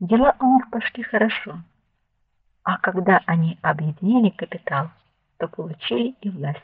Дела у них пошли хорошо. А когда они объединили капитал, то получили и власть.